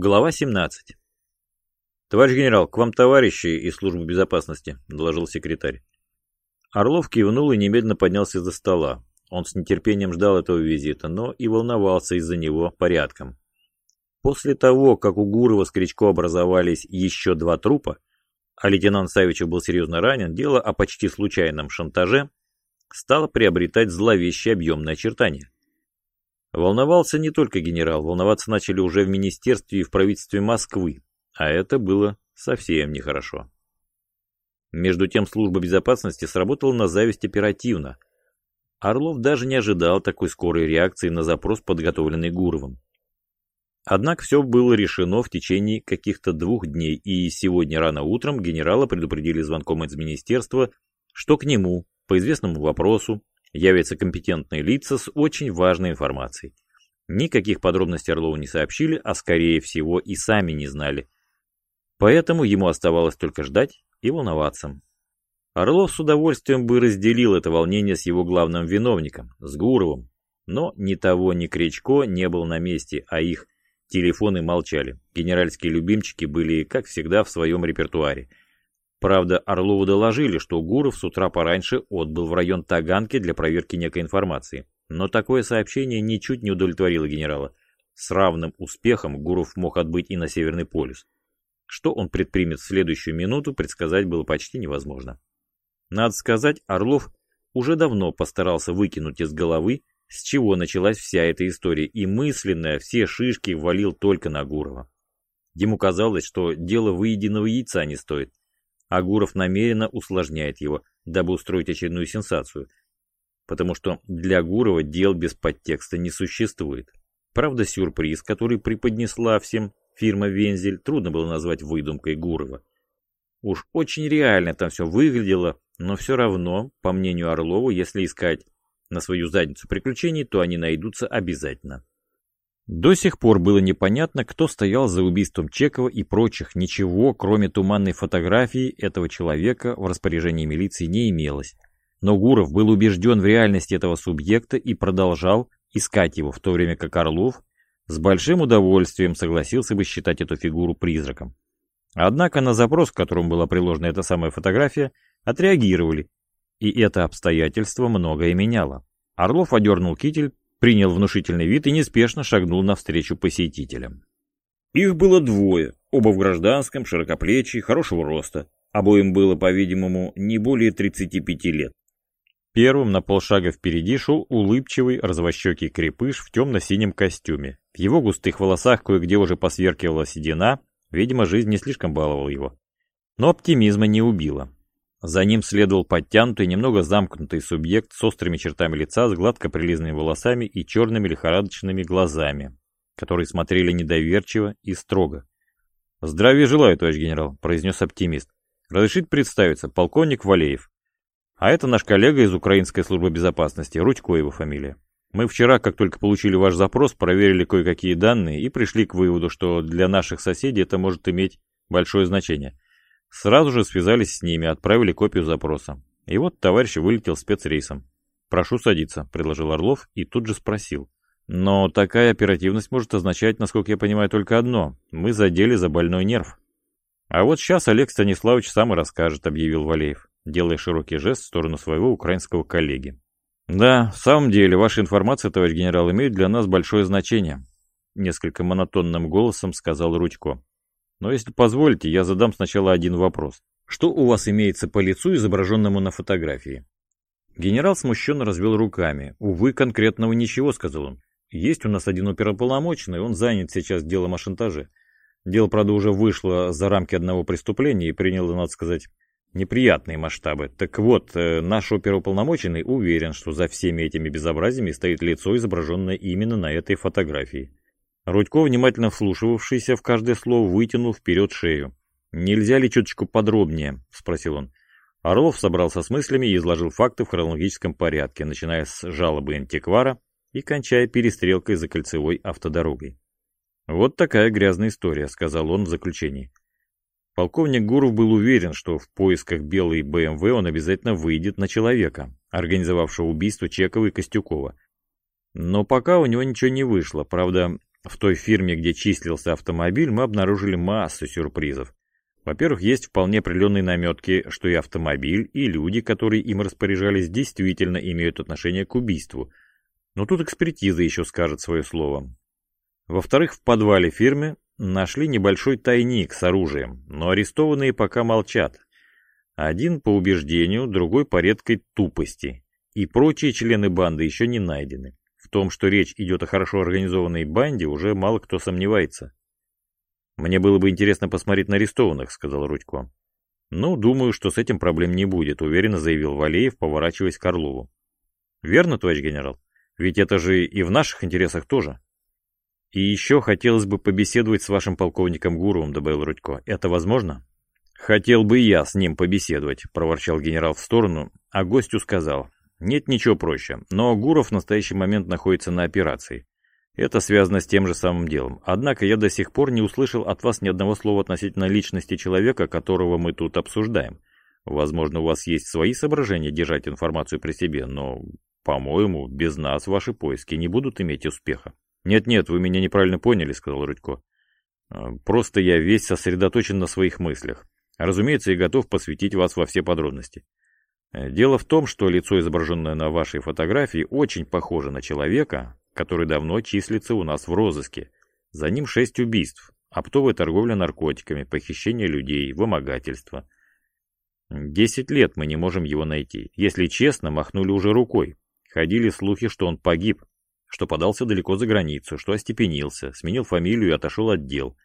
Глава 17. «Товарищ генерал, к вам товарищи из службы безопасности», – доложил секретарь. Орлов кивнул и немедленно поднялся за стола. Он с нетерпением ждал этого визита, но и волновался из-за него порядком. После того, как у Гурова с Кричко образовались еще два трупа, а лейтенант Савичев был серьезно ранен, дело о почти случайном шантаже стало приобретать зловещие объемные очертания. Волновался не только генерал, волноваться начали уже в министерстве и в правительстве Москвы, а это было совсем нехорошо. Между тем служба безопасности сработала на зависть оперативно. Орлов даже не ожидал такой скорой реакции на запрос, подготовленный Гуровым. Однако все было решено в течение каких-то двух дней, и сегодня рано утром генерала предупредили звонком из министерства, что к нему, по известному вопросу, явятся компетентные лица с очень важной информацией. Никаких подробностей Орлову не сообщили, а скорее всего и сами не знали. Поэтому ему оставалось только ждать и волноваться. Орлов с удовольствием бы разделил это волнение с его главным виновником, с Гуровым. Но ни того, ни Кречко не был на месте, а их телефоны молчали. Генеральские любимчики были, как всегда, в своем репертуаре – Правда, Орлову доложили, что Гуров с утра пораньше отбыл в район Таганки для проверки некой информации. Но такое сообщение ничуть не удовлетворило генерала. С равным успехом Гуров мог отбыть и на Северный полюс. Что он предпримет в следующую минуту, предсказать было почти невозможно. Надо сказать, Орлов уже давно постарался выкинуть из головы, с чего началась вся эта история, и мысленно все шишки валил только на Гурова. Ему казалось, что дело выеденного яйца не стоит. Агуров намеренно усложняет его, дабы устроить очередную сенсацию. Потому что для Гурова дел без подтекста не существует. Правда, сюрприз, который преподнесла всем фирма «Вензель», трудно было назвать выдумкой Гурова. Уж очень реально там все выглядело, но все равно, по мнению Орлова, если искать на свою задницу приключений, то они найдутся обязательно. До сих пор было непонятно, кто стоял за убийством Чекова и прочих. Ничего, кроме туманной фотографии этого человека в распоряжении милиции не имелось. Но Гуров был убежден в реальности этого субъекта и продолжал искать его, в то время как Орлов с большим удовольствием согласился бы считать эту фигуру призраком. Однако на запрос, к которому была приложена эта самая фотография, отреагировали, и это обстоятельство многое меняло. Орлов одернул китель, принял внушительный вид и неспешно шагнул навстречу посетителям. Их было двое, оба в гражданском, широкоплечий, хорошего роста. Обоим было, по-видимому, не более 35 лет. Первым на полшага впереди шел улыбчивый, развощекий крепыш в темно-синем костюме. В его густых волосах кое-где уже посверкивала седина, видимо, жизнь не слишком баловала его. Но оптимизма не убила. За ним следовал подтянутый, немного замкнутый субъект с острыми чертами лица, с гладко прилизанными волосами и черными лихорадочными глазами, которые смотрели недоверчиво и строго. «Здравия желаю, товарищ генерал», — произнес оптимист. «Разрешить представиться, полковник Валеев. А это наш коллега из Украинской службы безопасности, Рудько его фамилия. Мы вчера, как только получили ваш запрос, проверили кое-какие данные и пришли к выводу, что для наших соседей это может иметь большое значение». Сразу же связались с ними, отправили копию запроса. И вот товарищ вылетел спецрейсом. «Прошу садиться», — предложил Орлов и тут же спросил. «Но такая оперативность может означать, насколько я понимаю, только одно. Мы задели за больной нерв». «А вот сейчас Олег Станиславович сам и расскажет», — объявил Валеев, делая широкий жест в сторону своего украинского коллеги. «Да, в самом деле, ваша информация, товарищ генерал, имеет для нас большое значение», — несколько монотонным голосом сказал Рудько. Но если позволите, я задам сначала один вопрос. Что у вас имеется по лицу, изображенному на фотографии? Генерал смущенно развел руками. Увы, конкретного ничего, сказал он. Есть у нас один оперополномоченный, он занят сейчас делом о шантаже. Дело, правда, уже вышло за рамки одного преступления и приняло, надо сказать, неприятные масштабы. Так вот, э, наш оперуполномоченный уверен, что за всеми этими безобразиями стоит лицо, изображенное именно на этой фотографии. Рудько, внимательно вслушивавшийся в каждое слово, вытянул вперед шею. «Нельзя ли чуточку подробнее?» — спросил он. Орлов собрался с мыслями и изложил факты в хронологическом порядке, начиная с жалобы антиквара и кончая перестрелкой за кольцевой автодорогой. «Вот такая грязная история», — сказал он в заключении. Полковник Гуров был уверен, что в поисках белой БМВ он обязательно выйдет на человека, организовавшего убийство Чекова и Костюкова. Но пока у него ничего не вышло, правда, В той фирме, где числился автомобиль, мы обнаружили массу сюрпризов. Во-первых, есть вполне определенные наметки, что и автомобиль, и люди, которые им распоряжались, действительно имеют отношение к убийству. Но тут экспертиза еще скажет свое слово. Во-вторых, в подвале фирмы нашли небольшой тайник с оружием, но арестованные пока молчат. Один по убеждению, другой по редкой тупости. И прочие члены банды еще не найдены. В том, что речь идет о хорошо организованной банде, уже мало кто сомневается. «Мне было бы интересно посмотреть на арестованных», — сказал Рудько. «Ну, думаю, что с этим проблем не будет», — уверенно заявил Валеев, поворачиваясь к Орлову. «Верно, товарищ генерал? Ведь это же и в наших интересах тоже». «И еще хотелось бы побеседовать с вашим полковником Гуровым», — добавил Рудько. «Это возможно?» «Хотел бы я с ним побеседовать», — проворчал генерал в сторону, а гостю сказал. Нет ничего проще, но Гуров в настоящий момент находится на операции. Это связано с тем же самым делом. Однако я до сих пор не услышал от вас ни одного слова относительно личности человека, которого мы тут обсуждаем. Возможно, у вас есть свои соображения держать информацию при себе, но, по-моему, без нас ваши поиски не будут иметь успеха. «Нет-нет, вы меня неправильно поняли», — сказал Рудько. «А, «Просто я весь сосредоточен на своих мыслях. Разумеется, я готов посвятить вас во все подробности. Дело в том, что лицо, изображенное на вашей фотографии, очень похоже на человека, который давно числится у нас в розыске. За ним шесть убийств, оптовая торговля наркотиками, похищение людей, вымогательство. Десять лет мы не можем его найти. Если честно, махнули уже рукой. Ходили слухи, что он погиб, что подался далеко за границу, что остепенился, сменил фамилию и отошел от дел.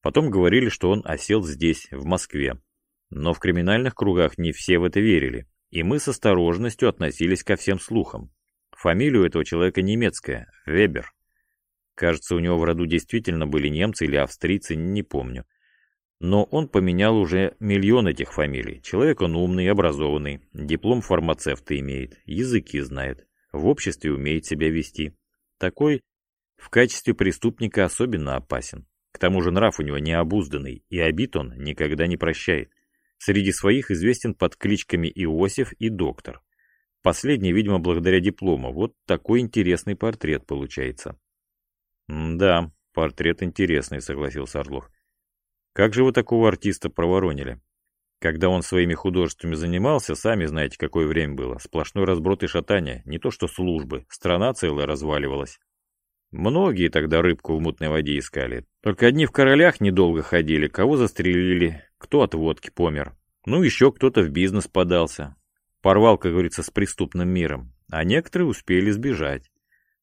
Потом говорили, что он осел здесь, в Москве. Но в криминальных кругах не все в это верили, и мы с осторожностью относились ко всем слухам. Фамилия у этого человека немецкая, Вебер. Кажется, у него в роду действительно были немцы или австрийцы, не помню. Но он поменял уже миллион этих фамилий. Человек он умный, образованный, диплом фармацевта имеет, языки знает, в обществе умеет себя вести. Такой в качестве преступника особенно опасен. К тому же нрав у него необузданный, и обид он никогда не прощает. Среди своих известен под кличками Иосиф и Доктор. Последний, видимо, благодаря диплому. Вот такой интересный портрет получается. «Да, портрет интересный», — согласился Орлов. «Как же вы такого артиста проворонили? Когда он своими художествами занимался, сами знаете, какое время было. Сплошной разброд и шатание, не то что службы, страна целая разваливалась. Многие тогда рыбку в мутной воде искали. Только одни в королях недолго ходили, кого застрелили, кто от водки помер. Ну, еще кто-то в бизнес подался. Порвал, как говорится, с преступным миром. А некоторые успели сбежать.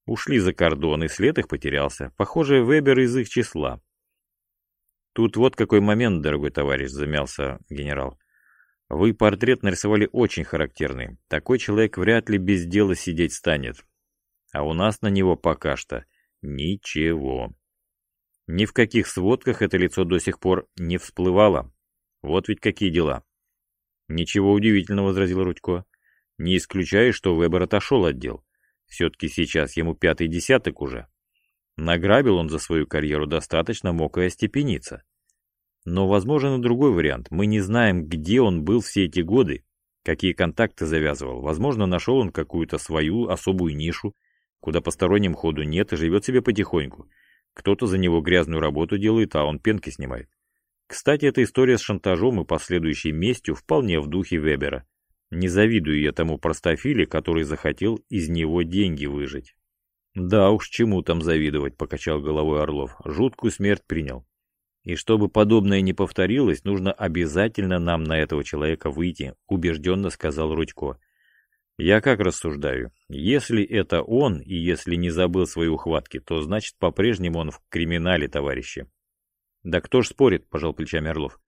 Ушли за кордон, и след их потерялся. Похоже, Вебер из их числа. Тут вот какой момент, дорогой товарищ, замялся генерал. Вы портрет нарисовали очень характерный. Такой человек вряд ли без дела сидеть станет. А у нас на него пока что ничего. Ни в каких сводках это лицо до сих пор не всплывало. Вот ведь какие дела. Ничего удивительного, возразил Рудько. Не исключаю, что Вебер отошел от дел. Все-таки сейчас ему пятый десяток уже. Награбил он за свою карьеру достаточно, мог и. Но возможен и другой вариант. Мы не знаем, где он был все эти годы, какие контакты завязывал. Возможно, нашел он какую-то свою особую нишу, куда посторонним ходу нет и живет себе потихоньку. Кто-то за него грязную работу делает, а он пенки снимает. Кстати, эта история с шантажом и последующей местью вполне в духе Вебера. Не завидую я тому простофиле, который захотел из него деньги выжить. Да уж, чему там завидовать, покачал головой Орлов. Жуткую смерть принял. И чтобы подобное не повторилось, нужно обязательно нам на этого человека выйти, убежденно сказал Рудько. Я как рассуждаю, если это он, и если не забыл свои ухватки, то значит по-прежнему он в криминале, товарищи. Да кто ж спорит, пожал плечами Орлов.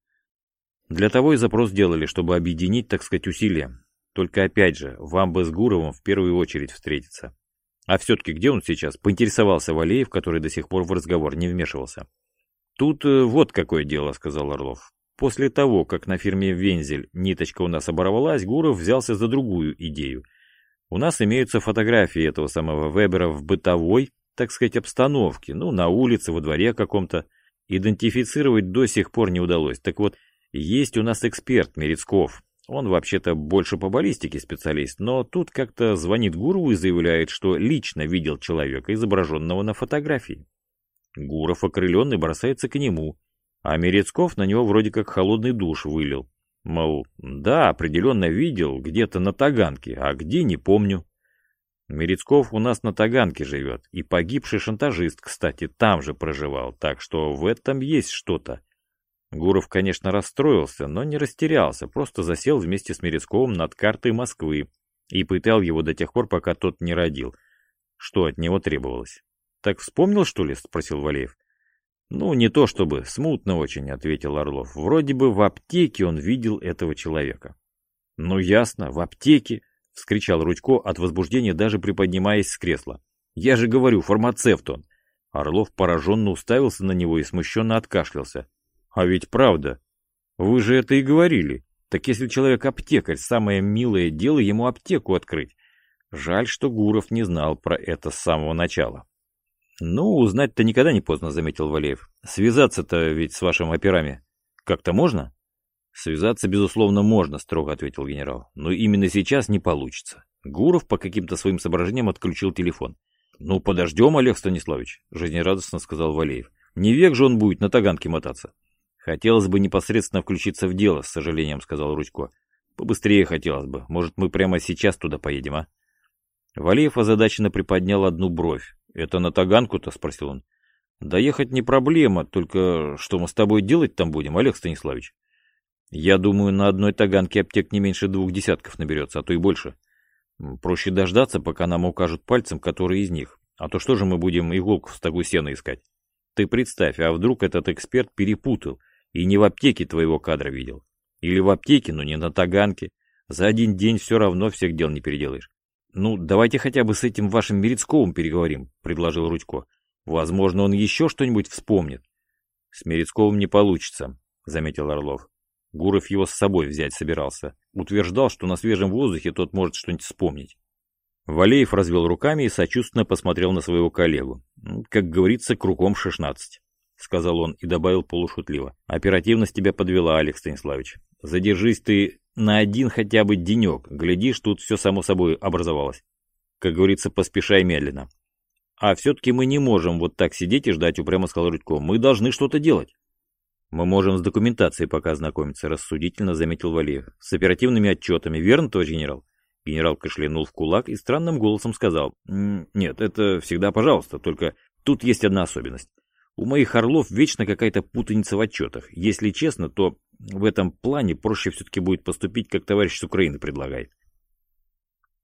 Для того и запрос делали, чтобы объединить, так сказать, усилия. Только опять же, вам бы с Гуровым в первую очередь встретиться. А все-таки где он сейчас? Поинтересовался Валеев, который до сих пор в разговор не вмешивался. Тут э, вот какое дело, сказал Орлов. После того, как на фирме «Вензель» ниточка у нас оборвалась, Гуров взялся за другую идею. У нас имеются фотографии этого самого Вебера в бытовой, так сказать, обстановке, ну, на улице, во дворе каком-то. Идентифицировать до сих пор не удалось. Так вот, есть у нас эксперт Мерецков. Он вообще-то больше по баллистике специалист, но тут как-то звонит Гурову и заявляет, что лично видел человека, изображенного на фотографии. Гуров, окрыленный, бросается к нему, а Мерецков на него вроде как холодный душ вылил. Мол, да, определенно видел, где-то на Таганке, а где не помню. Мерецков у нас на Таганке живет, и погибший шантажист, кстати, там же проживал, так что в этом есть что-то. Гуров, конечно, расстроился, но не растерялся, просто засел вместе с Мерецковым над картой Москвы и пытал его до тех пор, пока тот не родил. Что от него требовалось? «Так вспомнил, что ли?» — спросил Валеев. «Ну, не то чтобы, смутно очень», — ответил Орлов. «Вроде бы в аптеке он видел этого человека». «Ну, ясно, в аптеке», — вскричал Рудько от возбуждения, даже приподнимаясь с кресла. «Я же говорю, фармацевт он». Орлов пораженно уставился на него и смущенно откашлялся. «А ведь правда. Вы же это и говорили. Так если человек аптекарь, самое милое дело ему аптеку открыть. Жаль, что Гуров не знал про это с самого начала». «Ну, узнать-то никогда не поздно», — заметил Валеев. «Связаться-то ведь с вашими операми как-то можно?» «Связаться, безусловно, можно», — строго ответил генерал. «Но именно сейчас не получится». Гуров по каким-то своим соображениям отключил телефон. «Ну, подождем, Олег Станиславович», — жизнерадостно сказал Валеев. «Не век же он будет на таганке мотаться». «Хотелось бы непосредственно включиться в дело», — с сожалением сказал Рудько. «Побыстрее хотелось бы. Может, мы прямо сейчас туда поедем, а?» Валеев озадаченно приподнял одну бровь. «Это на Таганку-то?» — спросил он. «Доехать не проблема, только что мы с тобой делать там будем, Олег Станиславович?» «Я думаю, на одной Таганке аптек не меньше двух десятков наберется, а то и больше. Проще дождаться, пока нам укажут пальцем, который из них. А то что же мы будем иголку в стогу сена искать? Ты представь, а вдруг этот эксперт перепутал и не в аптеке твоего кадра видел? Или в аптеке, но не на Таганке? За один день все равно всех дел не переделаешь. «Ну, давайте хотя бы с этим вашим Мерецковым переговорим», — предложил Рудько. «Возможно, он еще что-нибудь вспомнит». «С Мерецковым не получится», — заметил Орлов. Гуров его с собой взять собирался. Утверждал, что на свежем воздухе тот может что-нибудь вспомнить. Валеев развел руками и сочувственно посмотрел на своего коллегу. «Как говорится, кругом шестнадцать», — сказал он и добавил полушутливо. «Оперативность тебя подвела, Алекс Станиславович. Задержись ты на один хотя бы денек. Глядишь, тут все само собой образовалось. Как говорится, поспешай медленно. А все-таки мы не можем вот так сидеть и ждать, упрямо сказал Рудько. Мы должны что-то делать. Мы можем с документацией пока ознакомиться, рассудительно заметил Валеев. С оперативными отчетами, верно, товарищ генерал? Генерал кашлянул в кулак и странным голосом сказал. Нет, это всегда пожалуйста, только тут есть одна особенность. У моих орлов вечно какая-то путаница в отчетах. Если честно, то в этом плане проще все-таки будет поступить, как товарищ с Украины предлагает.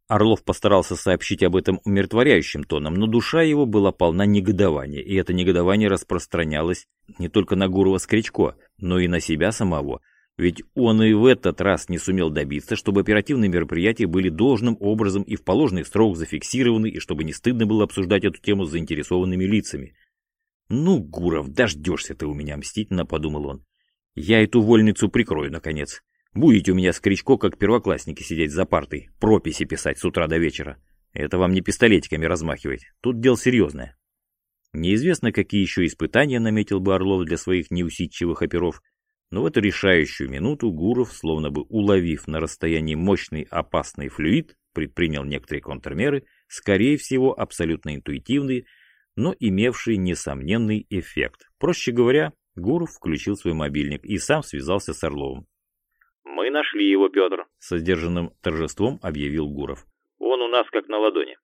Орлов постарался сообщить об этом умиротворяющим тоном, но душа его была полна негодования, и это негодование распространялось не только на Гурова Скричко, но и на себя самого, ведь он и в этот раз не сумел добиться, чтобы оперативные мероприятия были должным образом и в положенный срок зафиксированы, и чтобы не стыдно было обсуждать эту тему с заинтересованными лицами. «Ну, Гуров, дождешься ты у меня», — мстительно подумал он. Я эту вольницу прикрою, наконец. Будете у меня с Кричко, как первоклассники, сидеть за партой, прописи писать с утра до вечера. Это вам не пистолетиками размахивать. Тут дело серьезное. Неизвестно, какие еще испытания наметил бы Орлов для своих неусидчивых оперов, но в эту решающую минуту Гуров, словно бы уловив на расстоянии мощный опасный флюид, предпринял некоторые контрмеры, скорее всего абсолютно интуитивные, но имевшие несомненный эффект. Проще говоря, Гуров включил свой мобильник и сам связался с Орловым. «Мы нашли его, Петр», — со сдержанным торжеством объявил Гуров. «Он у нас как на ладони».